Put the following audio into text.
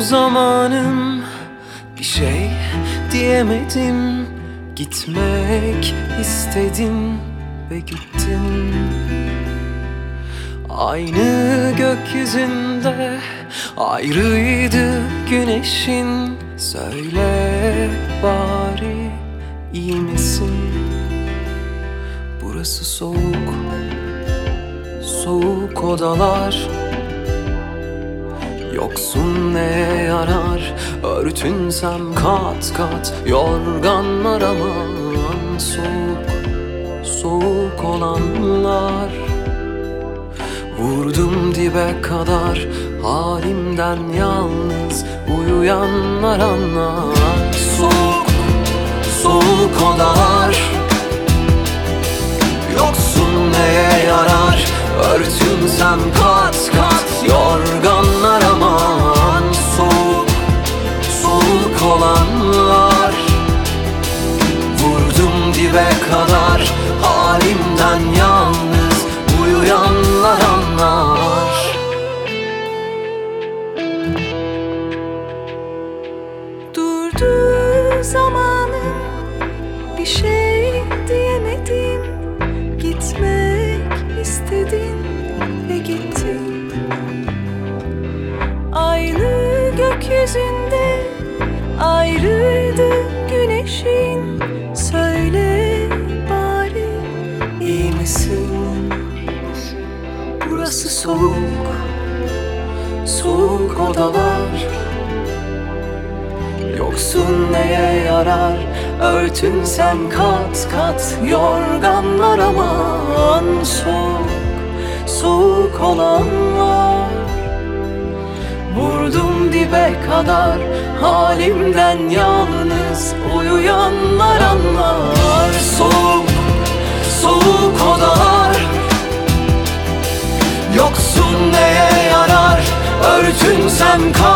zamanım Bir şey diyemedim. Gitmek istedim ve gittim. Aynı gökyüzünde ayrıydı güneşin. Söyle bari iyi misin? Burası soğuk, soğuk odalar Yoksun neye yarar? Örtünsem kat kat Yorganlar aman Soğuk, soğuk olanlar. Vurdum dibe kadar Halimden yalnız Uyuyanlar anlar gökyüzünde ayrıydı güneşin. Söyle bari İyi misin? Burası soğuk Soğuk odalar. Yoksun neye yarar? Örtünsem kat kat Yorganlar aman Soğuk, soğuk olanlar dibe kadar Halimden yalnız Uyuyanlar anlar. Soğuk, soğuk odalar. Yoksun neye yarar? Örtünsem Yorganlar